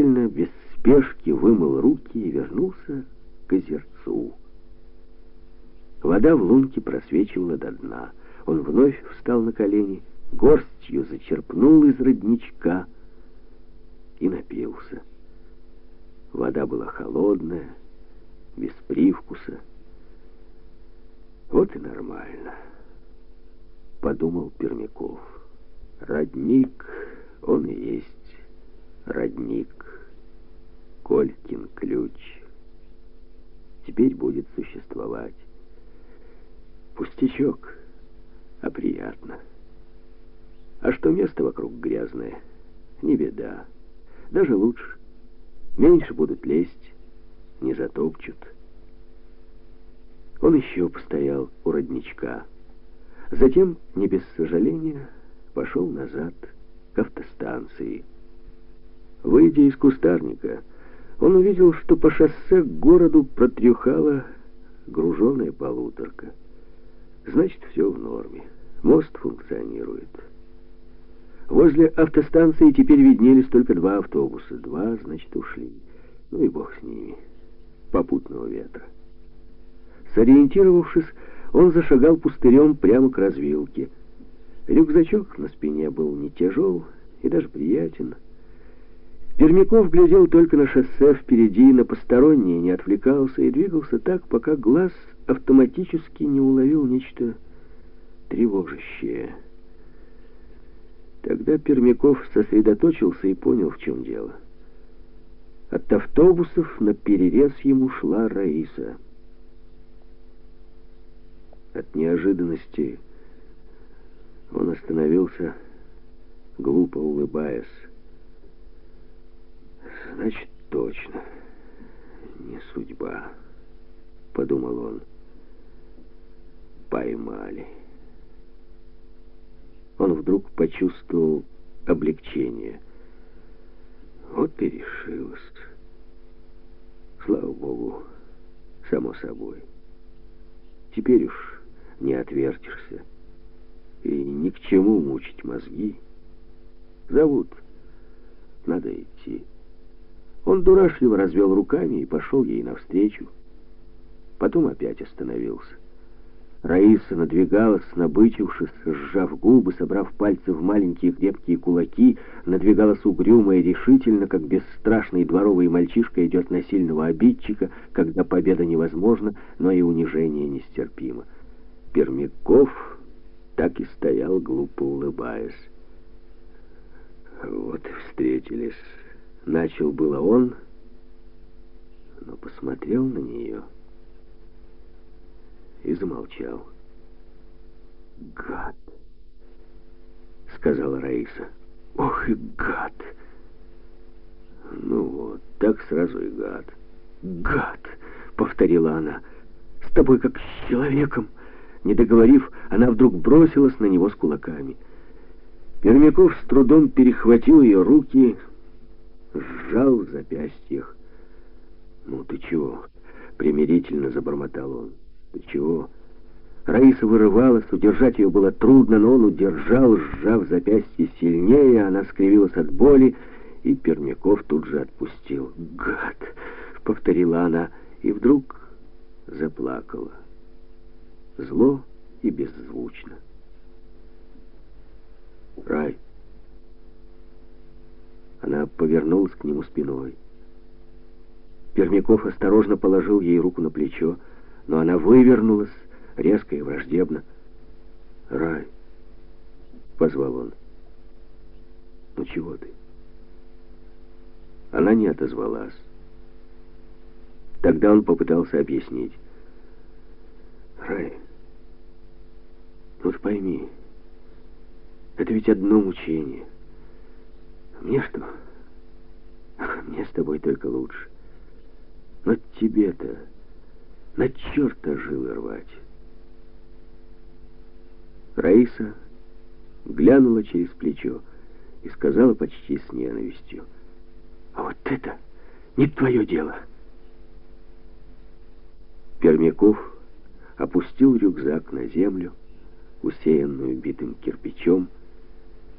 тщательно, без спешки вымыл руки и вернулся к озерцу. Вода в лунке просвечивала до дна. Он вновь встал на колени, горстью зачерпнул из родничка и напился. Вода была холодная, без привкуса. Вот и нормально, подумал Пермяков. Родник, он и есть родник. Колькин ключ. Теперь будет существовать. Пустячок, а приятно. А что место вокруг грязное, не беда. Даже лучше. Меньше будут лезть, не затопчут. Он еще постоял у родничка. Затем, не без сожаления, пошел назад к автостанции. Выйдя из кустарника, он увидел, что по шоссе к городу протрюхала груженая полуторка. Значит, все в норме. Мост функционирует. Возле автостанции теперь виднелись только два автобуса. Два, значит, ушли. Ну и бог с ними. Попутного ветра. Сориентировавшись, он зашагал пустырем прямо к развилке. Рюкзачок на спине был не тяжел и даже приятен. Пермяков глядел только на шоссе впереди, на посторонние, не отвлекался и двигался так, пока глаз автоматически не уловил нечто тревожащее. Тогда Пермяков сосредоточился и понял, в чем дело. От автобусов на перерез ему шла Раиса. От неожиданности он остановился, глупо улыбаясь. «Значит, точно, не судьба», — подумал он. «Поймали» он вдруг почувствовал облегчение. Вот и решилось. Слава Богу, само собой. Теперь уж не отвертишься. И ни к чему мучить мозги. Зовут. Надо идти. Он дурашливо развел руками и пошел ей навстречу. Потом опять остановился. Раиса надвигалась, набычившись, сжав губы, собрав пальцы в маленькие крепкие кулаки, надвигалась угрюмо и решительно, как бесстрашный дворовый мальчишка идет на сильного обидчика, когда победа невозможна, но и унижение нестерпимо. Пермяков так и стоял, глупо улыбаясь. Вот и встретились. Начал было он, но посмотрел на нее — и замолчал. «Гад!» — сказала Раиса. «Ох и гад!» «Ну вот, так сразу и гад». «Гад!» — повторила она. «С тобой как с человеком!» Не договорив, она вдруг бросилась на него с кулаками. Пермяков с трудом перехватил ее руки, сжал в запястьях. «Ну ты чего?» — примирительно забормотал он. «Ты чего?» Раиса вырывалась, удержать ее было трудно, но он удержал, сжав запястье сильнее, она скривилась от боли, и Пермяков тут же отпустил. «Гад!» — повторила она, и вдруг заплакала. Зло и беззвучно. «Рай!» Она повернулась к нему спиной. Пермяков осторожно положил ей руку на плечо, но она вывернулась резко и враждебно. «Рай!» — позвал он. «Ну чего ты?» Она не отозвалась. Тогда он попытался объяснить. «Рай, ну ты пойми, это ведь одно мучение. Мне что? Мне с тобой только лучше. Но тебе-то...» На черта жилы рвать. Раиса глянула через плечо и сказала почти с ненавистью. «А вот это не твое дело!» Пермяков опустил рюкзак на землю, усеянную битым кирпичом,